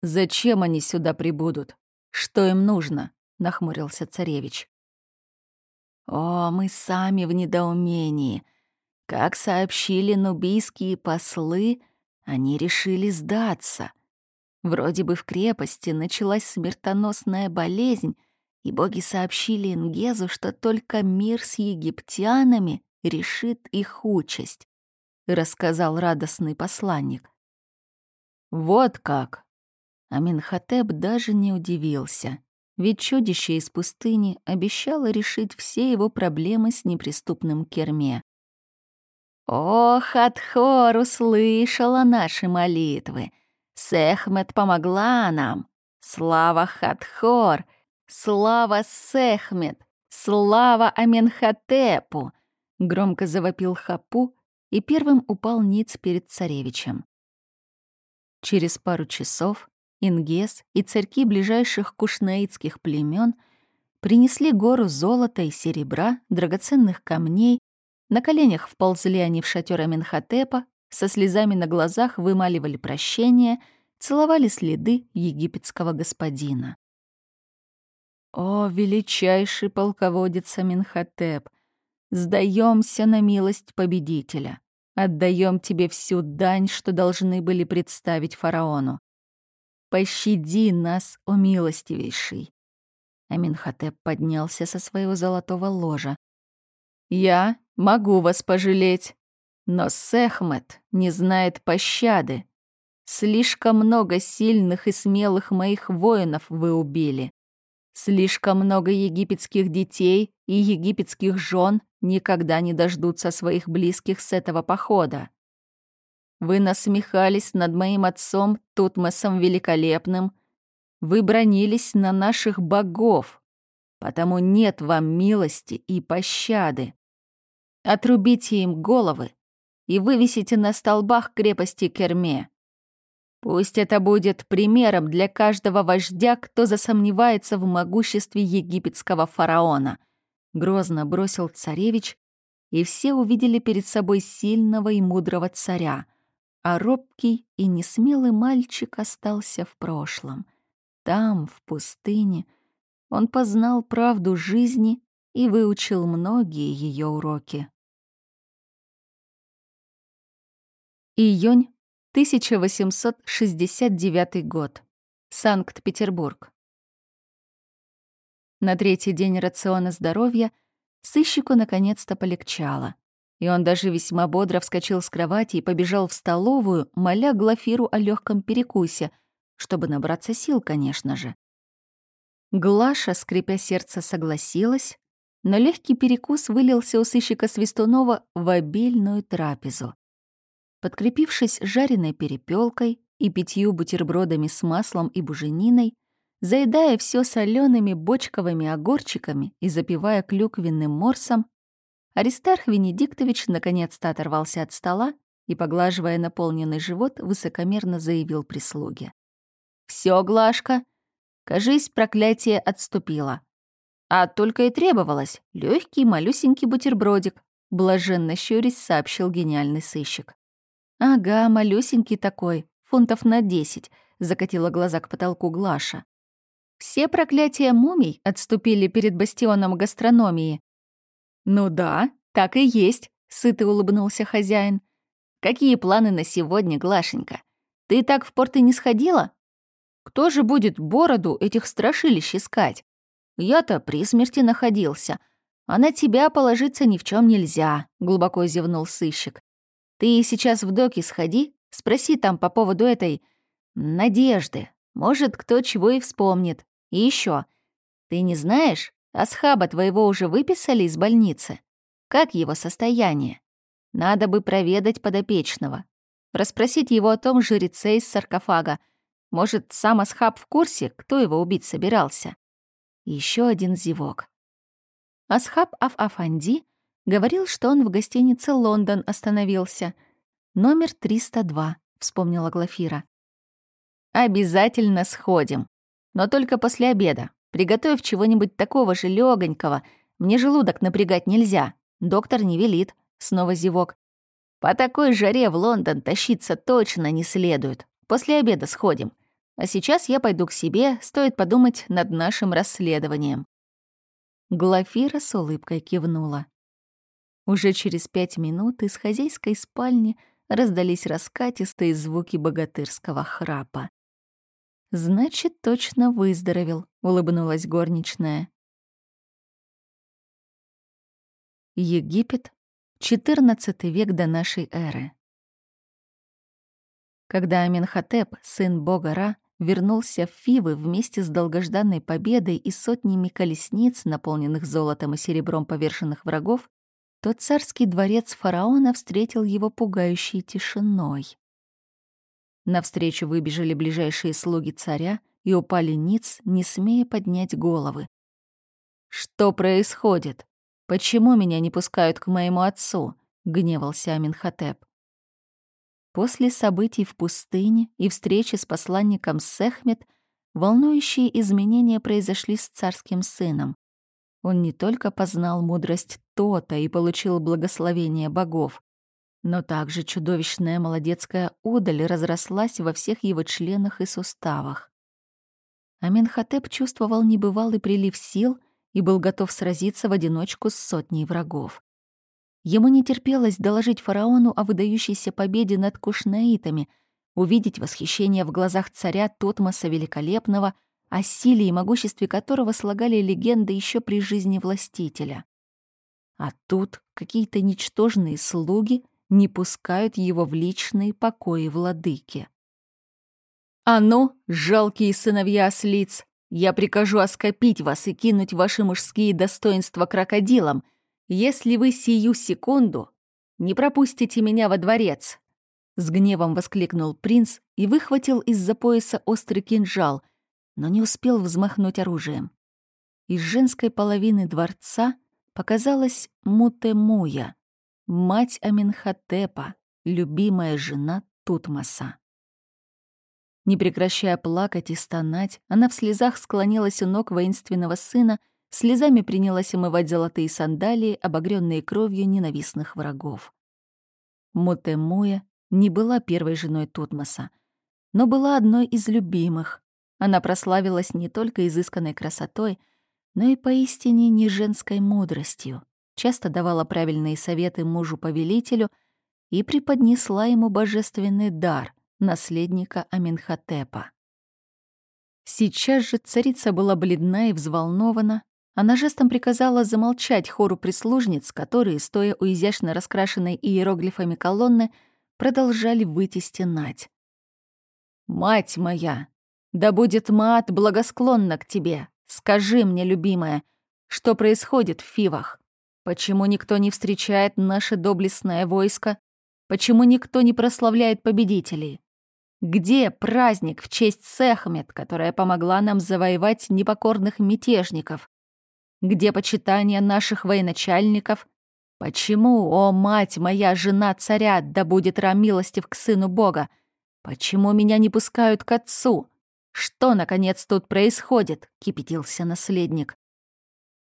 «Зачем они сюда прибудут? Что им нужно?» — нахмурился царевич. «О, мы сами в недоумении. Как сообщили нубийские послы, они решили сдаться. Вроде бы в крепости началась смертоносная болезнь, и боги сообщили Ингезу, что только мир с египтянами решит их участь», — рассказал радостный посланник. «Вот как!» Аминхотеп даже не удивился, ведь чудище из пустыни обещало решить все его проблемы с неприступным Керме. «О, Хатхор услышала наши молитвы! Сехмет помогла нам! Слава Хатхор! Слава Сехмет! Слава Аменхотепу!» Громко завопил Хапу и первым упал ниц перед царевичем. Через пару часов Ингес и царьки ближайших кушнаитских племен принесли гору золота и серебра, драгоценных камней, на коленях вползли они в шатер Аменхотепа, со слезами на глазах вымаливали прощение, целовали следы египетского господина. «О, величайший полководец Аменхотеп! Сдаемся на милость победителя. Отдаем тебе всю дань, что должны были представить фараону. Пощади нас, о милостивейший. Аминхотеп поднялся со своего золотого ложа. Я могу вас пожалеть, но Сехмет не знает пощады. Слишком много сильных и смелых моих воинов вы убили. Слишком много египетских детей и египетских жен никогда не дождутся своих близких с этого похода. Вы насмехались над моим отцом Тутмосом Великолепным. Вы бронились на наших богов, потому нет вам милости и пощады. Отрубите им головы и вывесите на столбах крепости Керме. Пусть это будет примером для каждого вождя, кто засомневается в могуществе египетского фараона. Грозно бросил царевич, и все увидели перед собой сильного и мудрого царя, а робкий и несмелый мальчик остался в прошлом. Там, в пустыне, он познал правду жизни и выучил многие ее уроки. Июнь 1869 год. Санкт-Петербург. На третий день рациона здоровья сыщику наконец-то полегчало. И он даже весьма бодро вскочил с кровати и побежал в столовую, моля Глафиру о легком перекусе, чтобы набраться сил, конечно же. Глаша, скрипя сердце, согласилась, но легкий перекус вылился у сыщика Свистунова в обильную трапезу. Подкрепившись жареной перепелкой и пятью бутербродами с маслом и бужениной, заедая все солеными бочковыми огурчиками и запивая клюквенным морсом, Аристарх Венедиктович наконец-то оторвался от стола и, поглаживая наполненный живот, высокомерно заявил прислуге. «Всё, Глашка, кажись, проклятие отступило. А только и требовалось легкий малюсенький бутербродик», блаженно щурясь сообщил гениальный сыщик. «Ага, малюсенький такой, фунтов на десять», — закатила глаза к потолку Глаша. «Все проклятия мумий отступили перед бастионом гастрономии». «Ну да, так и есть», — сыто улыбнулся хозяин. «Какие планы на сегодня, Глашенька? Ты так в порты не сходила? Кто же будет бороду этих страшилищ искать? Я-то при смерти находился, а на тебя положиться ни в чем нельзя», — глубоко зевнул сыщик. Ты сейчас в доки сходи, спроси там по поводу этой... Надежды. Может, кто чего и вспомнит. И еще. Ты не знаешь, Асхаба твоего уже выписали из больницы? Как его состояние? Надо бы проведать подопечного. Расспросить его о том жреце из саркофага. Может, сам Асхаб в курсе, кто его убить собирался? Еще один зевок. Асхаб Аф-Афанди Говорил, что он в гостинице «Лондон» остановился. «Номер 302», — вспомнила Глафира. «Обязательно сходим. Но только после обеда. Приготовь чего-нибудь такого же легонького. Мне желудок напрягать нельзя. Доктор не велит». Снова зевок. «По такой жаре в Лондон тащиться точно не следует. После обеда сходим. А сейчас я пойду к себе, стоит подумать над нашим расследованием». Глафира с улыбкой кивнула. Уже через пять минут из хозяйской спальни раздались раскатистые звуки богатырского храпа. «Значит, точно выздоровел», — улыбнулась горничная. Египет, XIV век до нашей эры. Когда Аменхотеп, сын бога Ра, вернулся в Фивы вместе с долгожданной победой и сотнями колесниц, наполненных золотом и серебром поверженных врагов, то царский дворец фараона встретил его пугающей тишиной. Навстречу выбежали ближайшие слуги царя и упали ниц, не смея поднять головы. «Что происходит? Почему меня не пускают к моему отцу?» — гневался Аминхотеп. После событий в пустыне и встречи с посланником Сехмет волнующие изменения произошли с царским сыном. Он не только познал мудрость Тота и получил благословение богов, но также чудовищная молодецкая удаль разрослась во всех его членах и суставах. Аменхотеп чувствовал небывалый прилив сил и был готов сразиться в одиночку с сотней врагов. Ему не терпелось доложить фараону о выдающейся победе над кушнаитами, увидеть восхищение в глазах царя Тотмоса Великолепного — о силе и могуществе которого слагали легенды еще при жизни властителя. А тут какие-то ничтожные слуги не пускают его в личные покои владыки. «А ну, жалкие сыновья ослиц, я прикажу оскопить вас и кинуть ваши мужские достоинства крокодилам, если вы сию секунду не пропустите меня во дворец!» С гневом воскликнул принц и выхватил из-за пояса острый кинжал — но не успел взмахнуть оружием. Из женской половины дворца показалась Мутемуя, мать Аминхотепа, любимая жена Тутмоса. Не прекращая плакать и стонать, она в слезах склонилась у ног воинственного сына, слезами принялась омывать золотые сандалии, обогренные кровью ненавистных врагов. Мутемуя не была первой женой Тутмоса, но была одной из любимых. Она прославилась не только изысканной красотой, но и поистине не женской мудростью, часто давала правильные советы мужу-повелителю и преподнесла ему божественный дар — наследника Аминхотепа. Сейчас же царица была бледна и взволнована. Она жестом приказала замолчать хору прислужниц, которые, стоя у изящно раскрашенной иероглифами колонны, продолжали выйти. «Мать моя, да будет мат благосклонна к тебе. Скажи мне, любимая, что происходит в Фивах? Почему никто не встречает наше доблестное войско? Почему никто не прославляет победителей? Где праздник в честь Сехмет, которая помогла нам завоевать непокорных мятежников? Где почитание наших военачальников? Почему, о мать моя, жена царя, да будет рам милостив к сыну Бога? Почему меня не пускают к отцу? «Что, наконец, тут происходит?» — кипятился наследник.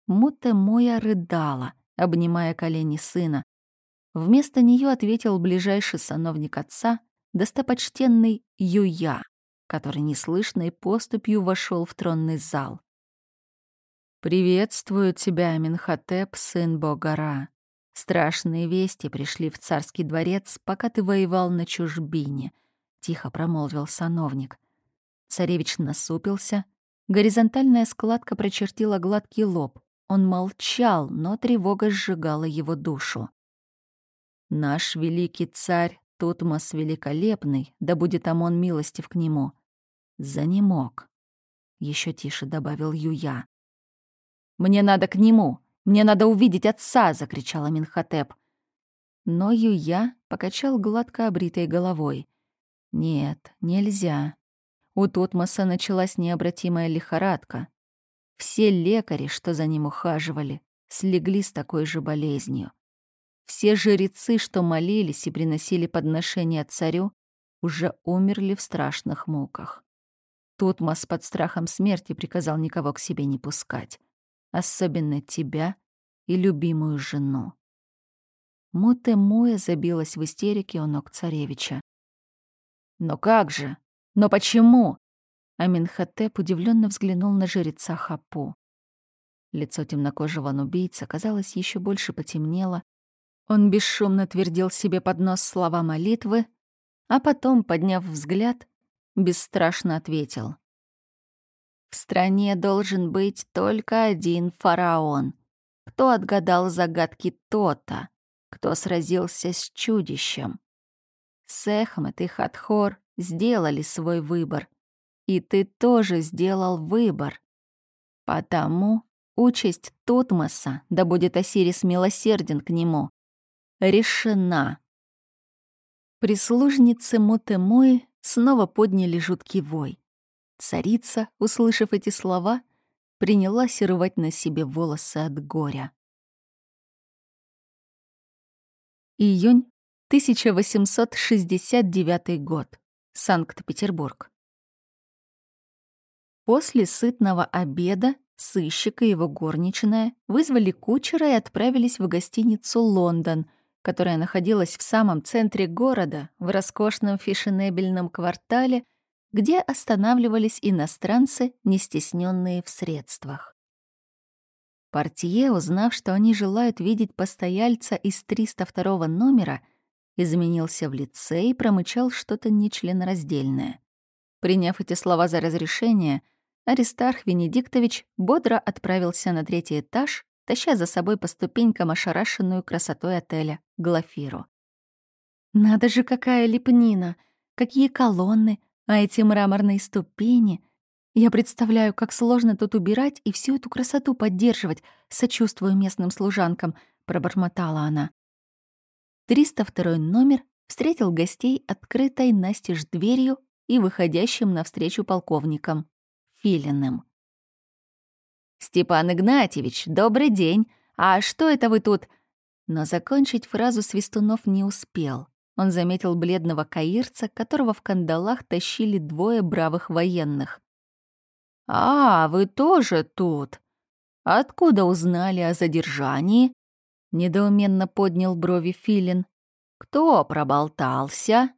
Муте Моя рыдала, обнимая колени сына. Вместо нее ответил ближайший сановник отца, достопочтенный Юя, который неслышной поступью вошел в тронный зал. «Приветствую тебя, Аминхотеп, сын Богара. Страшные вести пришли в царский дворец, пока ты воевал на чужбине», — тихо промолвил сановник. Царевич насупился. Горизонтальная складка прочертила гладкий лоб. Он молчал, но тревога сжигала его душу. «Наш великий царь Тутмос Великолепный, да будет Амон милостив к нему, занемог», — еще тише добавил Юя. «Мне надо к нему! Мне надо увидеть отца!» — закричала Минхотеп. Но Юя покачал гладко обритой головой. «Нет, нельзя. У Тутмоса началась необратимая лихорадка. Все лекари, что за ним ухаживали, слегли с такой же болезнью. Все жрецы, что молились и приносили подношения царю, уже умерли в страшных муках. Тутмос под страхом смерти приказал никого к себе не пускать, особенно тебя и любимую жену. Муте-Муя забилась в истерике у ног царевича. «Но как же? Но почему? Аминхотеп удивленно взглянул на жреца Хапу. Лицо темнокожего нубийца, казалось, еще больше потемнело. Он бесшумно твердил себе под нос слова молитвы, а потом, подняв взгляд, бесстрашно ответил. «В стране должен быть только один фараон. Кто отгадал загадки то-то, кто сразился с чудищем? Сехмет и Хатхор сделали свой выбор. И ты тоже сделал выбор. Потому участь Тутмоса, да будет Осирис милосерден к нему, решена. Прислужницы Мутемуи снова подняли жуткий вой. Царица, услышав эти слова, принялась рвать на себе волосы от горя. Июнь 1869 год. Санкт-Петербург. После сытного обеда сыщик и его горничная вызвали кучера и отправились в гостиницу «Лондон», которая находилась в самом центре города, в роскошном фешенебельном квартале, где останавливались иностранцы, не стесненные в средствах. Портье, узнав, что они желают видеть постояльца из 302 номера, изменился в лице и промычал что-то нечленораздельное. Приняв эти слова за разрешение, Аристарх Венедиктович бодро отправился на третий этаж, таща за собой по ступенькам ошарашенную красотой отеля Глафиру. «Надо же, какая лепнина! Какие колонны! А эти мраморные ступени! Я представляю, как сложно тут убирать и всю эту красоту поддерживать, сочувствую местным служанкам», — пробормотала она. 302 номер встретил гостей открытой настежь дверью и выходящим навстречу полковником Филиным. «Степан Игнатьевич, добрый день! А что это вы тут?» Но закончить фразу Свистунов не успел. он заметил бледного каирца, которого в кандалах тащили двое бравых военных. «А, вы тоже тут? Откуда узнали о задержании?» Недоуменно поднял брови Филин. «Кто проболтался?»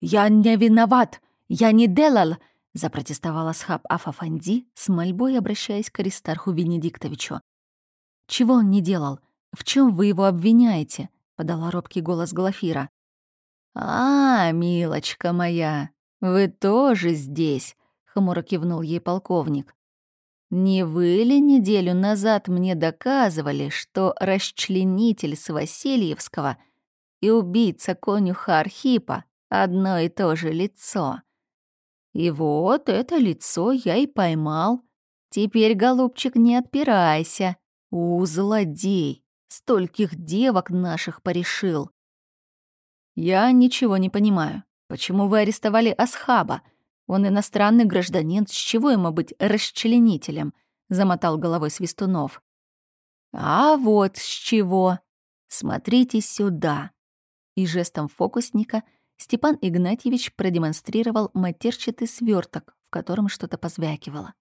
«Я не виноват! Я не делал!» — запротестовал Асхаб Афафанди с мольбой, обращаясь к Аристарху Венедиктовичу. «Чего он не делал? В чем вы его обвиняете?» — подала робкий голос Глафира. «А, милочка моя, вы тоже здесь!» — хмуро кивнул ей полковник. «Не вы ли неделю назад мне доказывали, что расчленитель с Васильевского и убийца конюха Архипа одно и то же лицо?» И вот это лицо я и поймал. Теперь, голубчик, не отпирайся. У, злодей! Стольких девок наших порешил. Я ничего не понимаю. Почему вы арестовали Асхаба? Он иностранный гражданин, с чего ему быть расчленителем? Замотал головой Свистунов. А вот с чего. Смотрите сюда. И жестом фокусника Степан Игнатьевич продемонстрировал матерчатый сверток, в котором что-то позвякивало.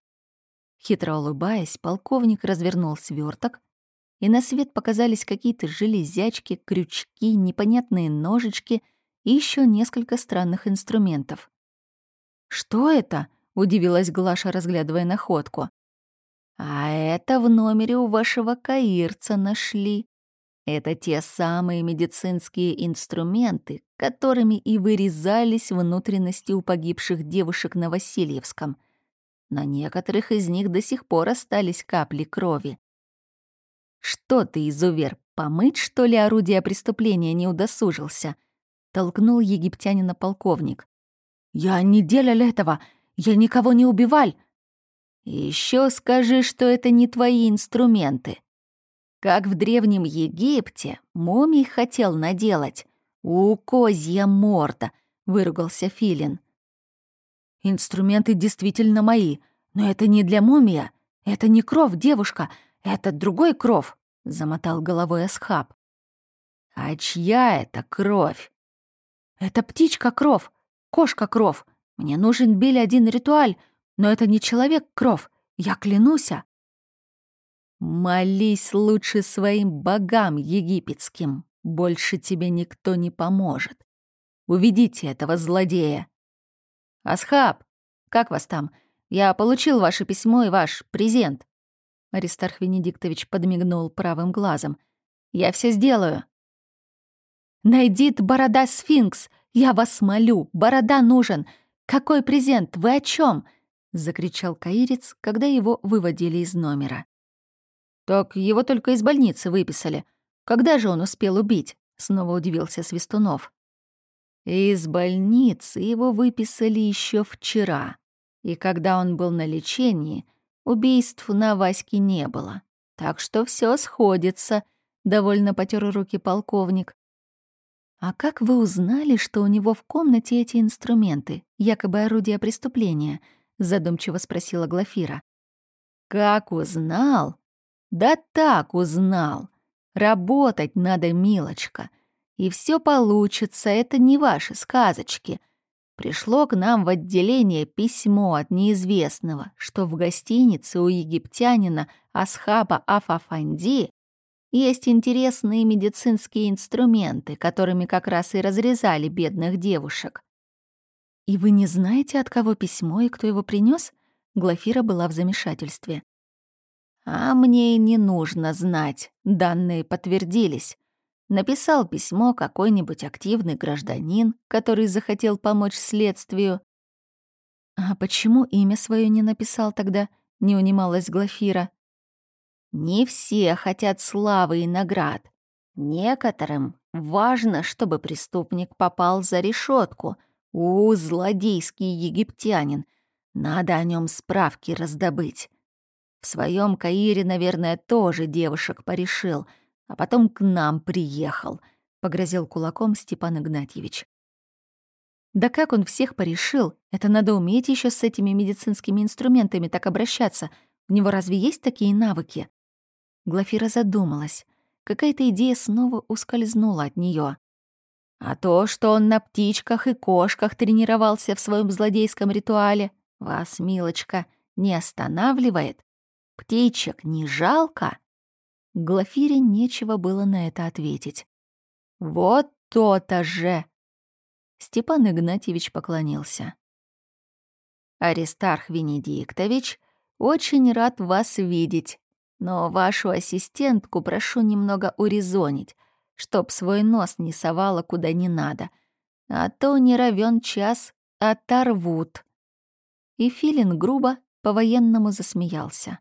Хитро улыбаясь, полковник развернул сверток, и на свет показались какие-то железячки, крючки, непонятные ножички и еще несколько странных инструментов. «Что это?» — удивилась Глаша, разглядывая находку. «А это в номере у вашего каирца нашли. Это те самые медицинские инструменты, которыми и вырезались внутренности у погибших девушек на Васильевском. На некоторых из них до сих пор остались капли крови. «Что ты, изувер, помыть, что ли, орудие преступления не удосужился?» — толкнул египтянина полковник. «Я не делал этого! Я никого не убивал!» Еще скажи, что это не твои инструменты. Как в Древнем Египте мумий хотел наделать. У козья морда!» — выругался Филин. «Инструменты действительно мои, но это не для мумия. Это не кров, девушка. «Это другой кров», — замотал головой Асхаб. «А чья это кровь?» «Это птичка кров, кошка кров. Мне нужен били один ритуаль, но это не человек кров, я клянуся». «Молись лучше своим богам египетским, больше тебе никто не поможет. Уведите этого злодея». «Асхаб, как вас там? Я получил ваше письмо и ваш презент». Аристарх Венедиктович подмигнул правым глазом. «Я все сделаю». «Найди борода сфинкс! Я вас молю! Борода нужен! Какой презент? Вы о чем? закричал Каирец, когда его выводили из номера. «Так его только из больницы выписали. Когда же он успел убить?» — снова удивился Свистунов. «Из больницы его выписали еще вчера, и когда он был на лечении, Убийств на Ваське не было. Так что все сходится, довольно потер руки полковник. А как вы узнали, что у него в комнате эти инструменты, якобы орудия преступления? задумчиво спросила Глафира. Как узнал? Да так узнал. Работать надо, милочка. И все получится, это не ваши сказочки пришло к нам в отделение письмо от неизвестного, что в гостинице у египтянина Асхаба Афафанди есть интересные медицинские инструменты, которыми как раз и разрезали бедных девушек. «И вы не знаете, от кого письмо и кто его принес? Глафира была в замешательстве. «А мне и не нужно знать, данные подтвердились. Написал письмо какой-нибудь активный гражданин, который захотел помочь следствию. «А почему имя свое не написал тогда?» — не унималась Глафира. «Не все хотят славы и наград. Некоторым важно, чтобы преступник попал за решетку. У, злодейский египтянин. Надо о нем справки раздобыть. В своем Каире, наверное, тоже девушек порешил — а потом к нам приехал», — погрозил кулаком Степан Игнатьевич. «Да как он всех порешил? Это надо уметь еще с этими медицинскими инструментами так обращаться. У него разве есть такие навыки?» Глафира задумалась. Какая-то идея снова ускользнула от нее. А то, что он на птичках и кошках тренировался в своем злодейском ритуале, вас, милочка, не останавливает? Птичек не жалко?» Глафире нечего было на это ответить. «Вот то-то же!» Степан Игнатьевич поклонился. «Аристарх Венедиктович, очень рад вас видеть, но вашу ассистентку прошу немного урезонить, чтоб свой нос не совала куда не надо, а то не равен час оторвут». И Филин грубо по-военному засмеялся.